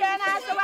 Happy birthday.